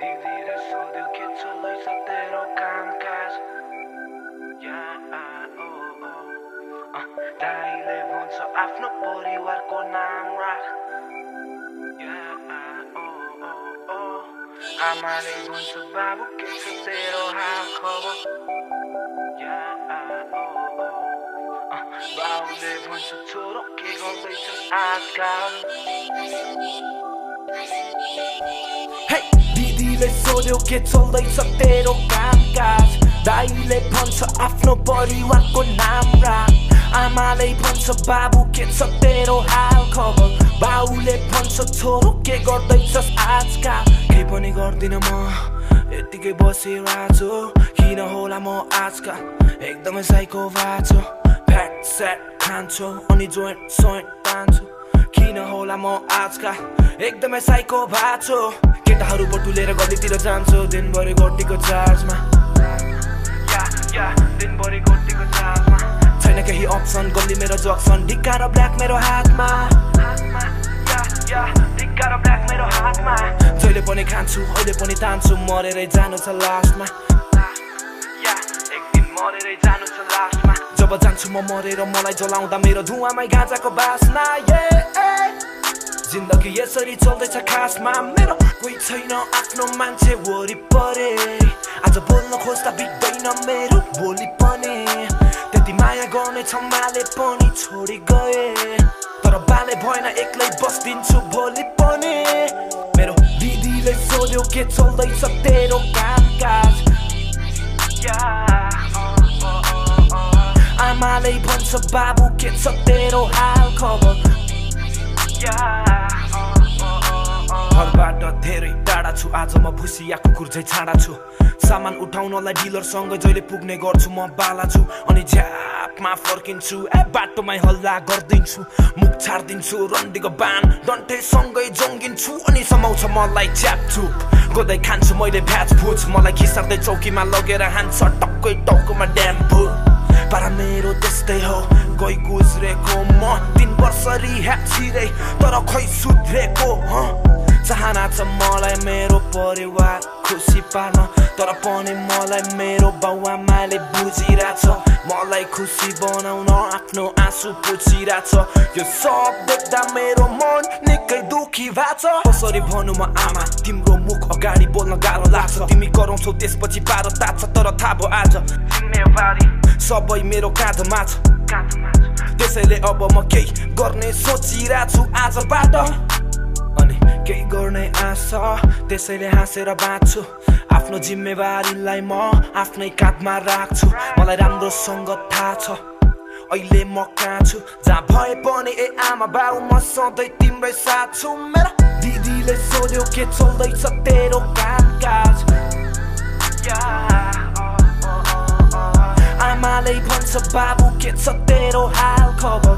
दिदीले सोध्यो के चल्दैछ तेरो कामकाज दाइले भन्छ आफ्नो परिवारको नाम राख आमाले भन्छ बाबु के छ तेरो हाल खबर बाबुले भन्छ छोरो के गर्दैछ आजकल हे दिदीले सोध्यो के चल्दैछ तेरो कामकाज दाइले भन्छ आफ्नो परिवारको नाम राख आमाले भन्छ बाबु के छ तेरो हाल खबर बाउले भन्छ छोरो के गर्दैछस् आजकल केही पनि गर्दिनँ म यतिकै बसिरहेछु किन होला म आजकल एकदमै साइको भएको फ्याट स्याट खान्छु अनि जोइन्ट सोइन्ट तान्छु किन होला म आजकल एकदमै साइको भएको केटाहरू बटुलेर गल्लीतिर जान्छु। दिनभरि गोटीको चार्जमा। छैन केही अप्सन गल्ली मेरो जक्सन ढिक्का र ब्ल्याक मेरो हातमा। जहिले पनि खान्छु अहिले पनि तान्छु मरेरै जानु छ लास्टमा। जब जान्छु म मरेर मलाई जलाउँदा मेरो धुवामै गाँजाको बासना। जिन्दगी यसरी चल्दैछ खासमा मेरो कोही छैन आफ्नो मान्छे वरिपरि। आज बोल्न खोज्दा बित्दैन मेरो भोलि पनि। त्यति माया गर्ने क्षमाले पनि छोडी गए। तर बाले भएन एक्लै बस्दिन्छु भोलि पनि। मेरो दिदीले सोध्यो के चल्दैछ तेरो अ, अ। आमाले भन्छ बाबु के छ तेरो हाल खबर? घरबाट धेरै टाढा छु आज म भुसिया कुकुर झै छाडा छु। सामान उठाउनलाई डिलरसँग जहिले पुग्ने गर्छु म बाला छु। अनि झ्यापमा फर्किन्छु ए बाटोमै हल्ला गरिदिन्छु मुख छाडिदिन्छु रन्डीको बान डन्ठेसँगै जङ्गिन्छु। अनि समाउँछ मलाई च्यापचुप गोदै खान्छु मैले भ्याज भुज। मलाई खिसार्दै चौकीमा लगेर हान्छ टक्कै टाउकोमा ड्याम भु पारा मेरो त्यस्तै हो कोही गुज्रेको म तिन वर्ष रिह्याब छिरे तर खै सुध्रेको चाहना छ मलाई मेरो परिवार खुसी पार्न तर पनि मलाई मेरो बाउआमाले बुझिरहेछ। मलाई खुसी बनाउन आफ्नो आँसु पुछिरहेछ। यो सब देख्दा मेरो मन निकै दुखी भएको छ कसरी भनौँ म आमा तिम्रो मुख अगाडि बोल्न गाह्रो लाग्छ। तिमी कराउँछौ त्यसपछि पारो ताछ तर थाहा भयो आज सबै मेरो काँधमा छ। त्यसैले अब म केही गर्ने सोचिरहेको छु आजबाट। अनि केही गर्ने आशा त्यसैले हाँसेर बाँच्छु। आफ्नो जिम्मेवारीलाई म आफ्नै काँधमा राख्छु। मलाई राम्रोसँग थाहा छ अहिले म कहाँ छु? जहाँ भए पनि ए आमा बाउ म सधैँ तिम्रै साथ छु। मेरो दिदीले सोध्यो के चल्दैछ तेरो कामकाज? अ। आमाले भन्छ बाबु के छ तेरो हाल खबर